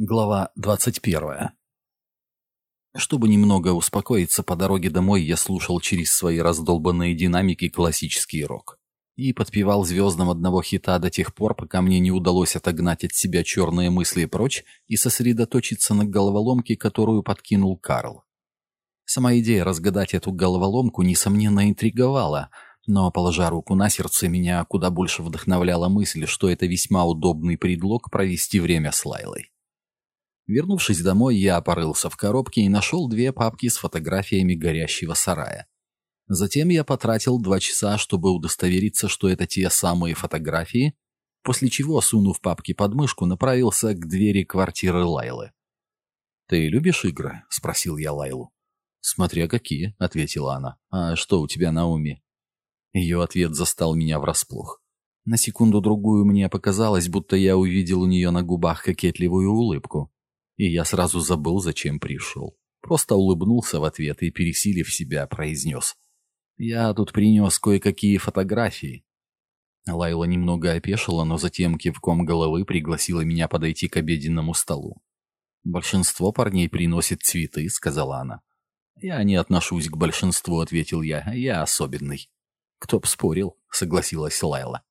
Глава 21. Чтобы немного успокоиться по дороге домой, я слушал через свои раздолбанные динамики классический рок. И подпевал звездам одного хита до тех пор, пока мне не удалось отогнать от себя черные мысли прочь и сосредоточиться на головоломке, которую подкинул Карл. Сама идея разгадать эту головоломку, несомненно, интриговала, но, положа руку на сердце, меня куда больше вдохновляла мысль, что это весьма удобный предлог провести время с Лайлой. Вернувшись домой, я порылся в коробке и нашел две папки с фотографиями горящего сарая. Затем я потратил два часа, чтобы удостовериться, что это те самые фотографии, после чего, сунув папки под мышку, направился к двери квартиры Лайлы. «Ты любишь игры?» — спросил я Лайлу. «Смотря какие», — ответила она. «А что у тебя на уме?» Ее ответ застал меня врасплох. На секунду-другую мне показалось, будто я увидел у нее на губах кокетливую улыбку и я сразу забыл, зачем пришел. Просто улыбнулся в ответ и, пересилив себя, произнес. «Я тут принес кое-какие фотографии». Лайла немного опешила, но затем кивком головы пригласила меня подойти к обеденному столу. «Большинство парней приносит цветы», — сказала она. «Я не отношусь к большинству», — ответил я. «Я особенный». «Кто б спорил», — согласилась Лайла.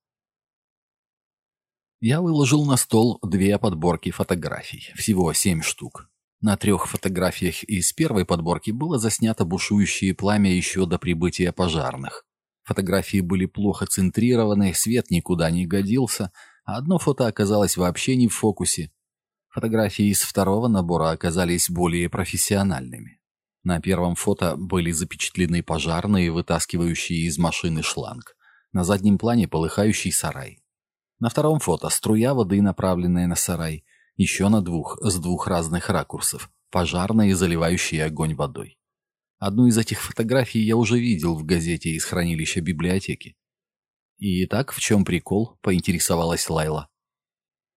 Я выложил на стол две подборки фотографий, всего семь штук. На трех фотографиях из первой подборки было заснято бушующее пламя еще до прибытия пожарных. Фотографии были плохо центрированы, свет никуда не годился, а одно фото оказалось вообще не в фокусе. Фотографии из второго набора оказались более профессиональными. На первом фото были запечатлены пожарные, вытаскивающие из машины шланг. На заднем плане полыхающий сарай. На втором фото струя воды, направленная на сарай. Еще на двух, с двух разных ракурсов. Пожарные, заливающие огонь водой. Одну из этих фотографий я уже видел в газете из хранилища библиотеки. «И так, в чем прикол?» — поинтересовалась Лайла.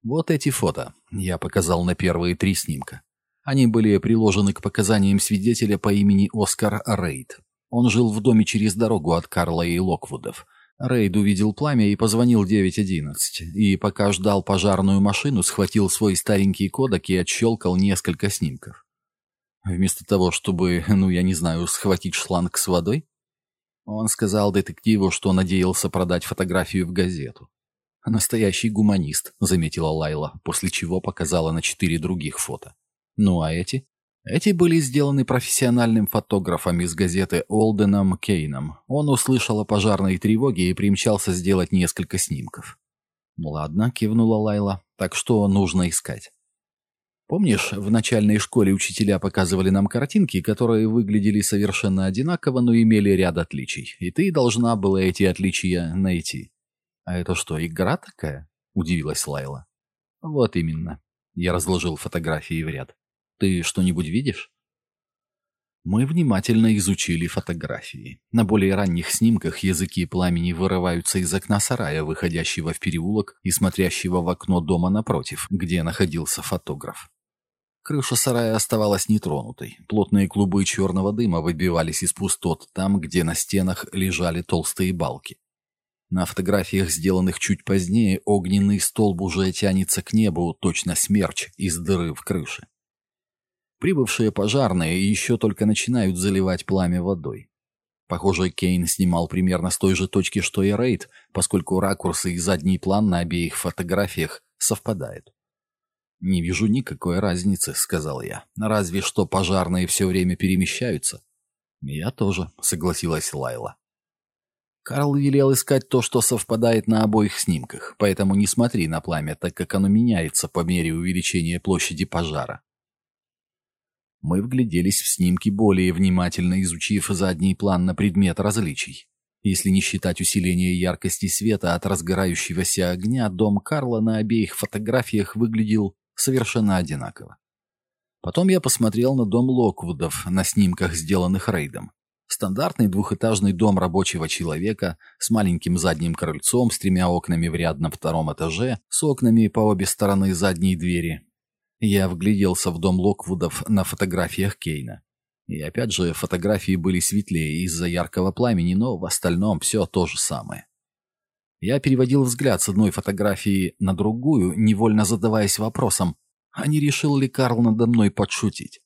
«Вот эти фото», — я показал на первые три снимка. Они были приложены к показаниям свидетеля по имени Оскар Рейд. Он жил в доме через дорогу от Карла и Локвудов — Рейд увидел пламя и позвонил 911, и пока ждал пожарную машину, схватил свой старенький кодек и отщелкал несколько снимков. Вместо того, чтобы, ну я не знаю, схватить шланг с водой, он сказал детективу, что надеялся продать фотографию в газету. «Настоящий гуманист», — заметила Лайла, после чего показала на четыре других фото. «Ну а эти?» Эти были сделаны профессиональным фотографом из газеты Олденом Кейном. Он услышал о пожарной тревоге и примчался сделать несколько снимков. «Ну «Ладно», — кивнула Лайла, — «так что нужно искать?» Помнишь, в начальной школе учителя показывали нам картинки, которые выглядели совершенно одинаково, но имели ряд отличий, и ты должна была эти отличия найти. «А это что, игра такая?» — удивилась Лайла. «Вот именно». Я разложил фотографии в ряд. Ты что-нибудь видишь?» Мы внимательно изучили фотографии. На более ранних снимках языки пламени вырываются из окна сарая, выходящего в переулок и смотрящего в окно дома напротив, где находился фотограф. Крыша сарая оставалась нетронутой. Плотные клубы черного дыма выбивались из пустот там, где на стенах лежали толстые балки. На фотографиях, сделанных чуть позднее, огненный столб уже тянется к небу, точно смерч из дыры в крыше. Прибывшие пожарные еще только начинают заливать пламя водой. Похоже, Кейн снимал примерно с той же точки, что и Рейд, поскольку ракурсы и задний план на обеих фотографиях совпадают. «Не вижу никакой разницы», — сказал я. «Разве что пожарные все время перемещаются». «Я тоже», — согласилась Лайла. Карл велел искать то, что совпадает на обоих снимках, поэтому не смотри на пламя, так как оно меняется по мере увеличения площади пожара. Мы вгляделись в снимки, более внимательно изучив задний план на предмет различий. Если не считать усиления яркости света от разгорающегося огня, дом Карла на обеих фотографиях выглядел совершенно одинаково. Потом я посмотрел на дом Локвудов на снимках, сделанных Рейдом. Стандартный двухэтажный дом рабочего человека с маленьким задним крыльцом с тремя окнами в ряд на втором этаже, с окнами по обе стороны задней двери, я вгляделся в дом Локвудов на фотографиях Кейна. И опять же, фотографии были светлее из-за яркого пламени, но в остальном все то же самое. Я переводил взгляд с одной фотографии на другую, невольно задаваясь вопросом, А не решил ли Карл надо мной подшутить?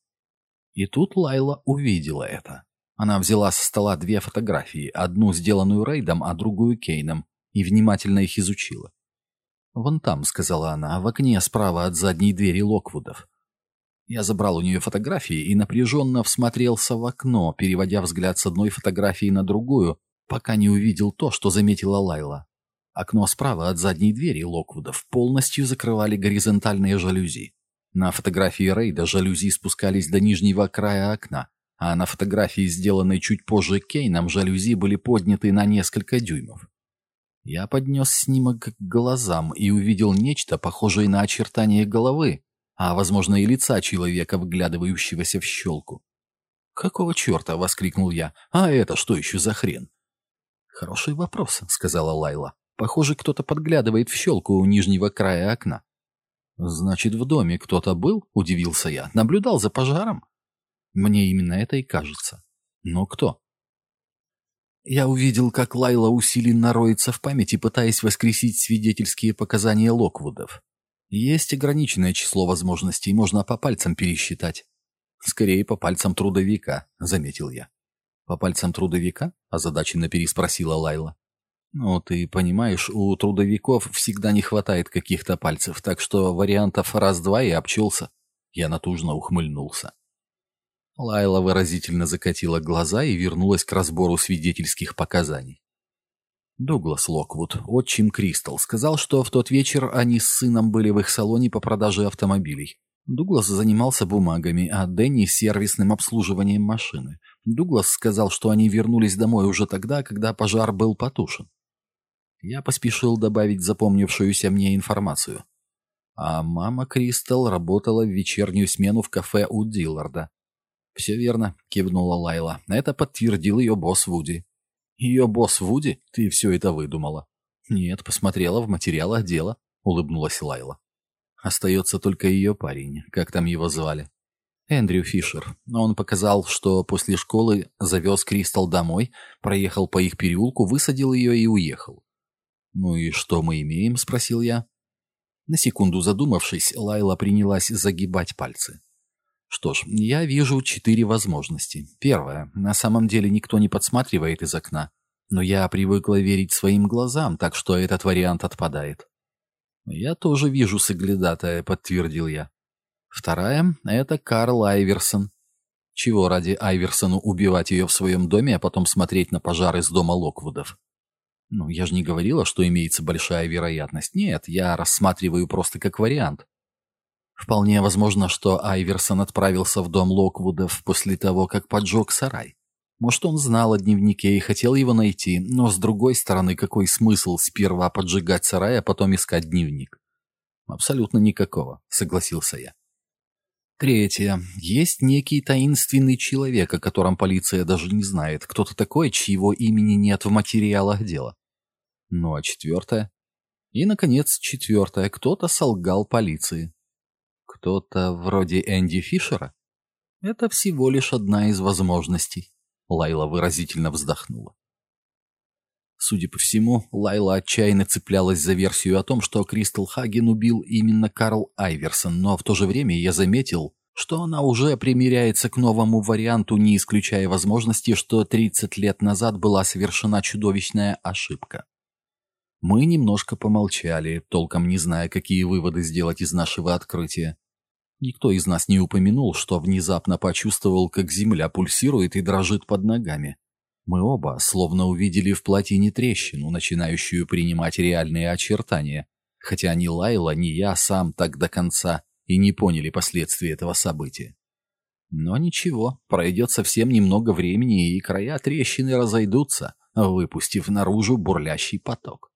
И тут Лайла увидела это. Она взяла со стола две фотографии, одну сделанную Рейдом, а другую Кейном, и внимательно их изучила. «Вон там», — сказала она, — «в окне справа от задней двери Локвудов». Я забрал у нее фотографии и напряженно всмотрелся в окно, переводя взгляд с одной фотографии на другую, пока не увидел то, что заметила Лайла. Окно справа от задней двери Локвудов полностью закрывали горизонтальные жалюзи. На фотографии Рейда жалюзи спускались до нижнего края окна, а на фотографии, сделанной чуть позже Кейном, жалюзи были подняты на несколько дюймов. Я поднес снимок к глазам и увидел нечто, похожее на очертание головы, а, возможно, и лица человека, вглядывающегося в щелку. «Какого черта?» — воскликнул я. «А это что еще за хрен?» «Хороший вопрос», — сказала Лайла. «Похоже, кто-то подглядывает в щелку у нижнего края окна». «Значит, в доме кто-то был?» — удивился я. «Наблюдал за пожаром?» «Мне именно это и кажется». «Но кто?» Я увидел, как Лайла усиленно роется в памяти, пытаясь воскресить свидетельские показания Локвудов. Есть ограниченное число возможностей, можно по пальцам пересчитать. Скорее, по пальцам трудовика, заметил я. По пальцам трудовика? озадаченно переспросила Лайла. Ну, ты понимаешь, у трудовиков всегда не хватает каких-то пальцев, так что вариантов раз-два и обчелся. Я натужно ухмыльнулся. Лайла выразительно закатила глаза и вернулась к разбору свидетельских показаний. Дуглас Локвуд, отчим Кристал, сказал, что в тот вечер они с сыном были в их салоне по продаже автомобилей. Дуглас занимался бумагами, а Дэнни — сервисным обслуживанием машины. Дуглас сказал, что они вернулись домой уже тогда, когда пожар был потушен. Я поспешил добавить запомнившуюся мне информацию. А мама Кристал работала в вечернюю смену в кафе у Дилларда. «Все верно», — кивнула Лайла. «Это подтвердил ее босс Вуди». Ее босс Вуди? Ты все это выдумала. Нет, посмотрела в материалах дела, улыбнулась Лайла. Остается только ее парень. Как там его звали? Эндрю Фишер. Он показал, что после школы завез Кристал домой, проехал по их переулку, высадил ее и уехал. «Ну и что мы имеем?» — спросил я. На секунду задумавшись, Лайла принялась загибать пальцы. Что ж, я вижу четыре возможности. Первое. На самом деле никто не подсматривает из окна. Но я привыкла верить своим глазам, так что этот вариант отпадает. «Я тоже вижу соглядатая», — подтвердил я. Вторая — это Карл Айверсон. Чего ради Айверсону убивать ее в своем доме, а потом смотреть на пожар из дома Локвудов? Ну, я же не говорила, что имеется большая вероятность. Нет, я рассматриваю просто как вариант. Вполне возможно, что Айверсон отправился в дом Локвудов после того, как поджег сарай. Может, он знал о дневнике и хотел его найти, но, с другой стороны, какой смысл сперва поджигать сарай, а потом искать дневник? Абсолютно никакого, согласился я. Третье. Есть некий таинственный человек, о котором полиция даже не знает. Кто-то такой, чьего имени нет в материалах дела. Ну а четвертое? И, наконец, четвертое. Кто-то солгал полиции. Кто-то вроде Энди Фишера? Это всего лишь одна из возможностей. Лайла выразительно вздохнула. Судя по всему, Лайла отчаянно цеплялась за версию о том, что Кристал Хаген убил именно Карл Айверсон, но в то же время я заметил, что она уже примиряется к новому варианту, не исключая возможности, что 30 лет назад была совершена чудовищная ошибка. Мы немножко помолчали, толком не зная, какие выводы сделать из нашего открытия. Никто из нас не упомянул, что внезапно почувствовал, как земля пульсирует и дрожит под ногами. Мы оба словно увидели в плотине трещину, начинающую принимать реальные очертания, хотя ни Лайла, ни я сам так до конца и не поняли последствий этого события. Но ничего, пройдет совсем немного времени, и края трещины разойдутся, выпустив наружу бурлящий поток.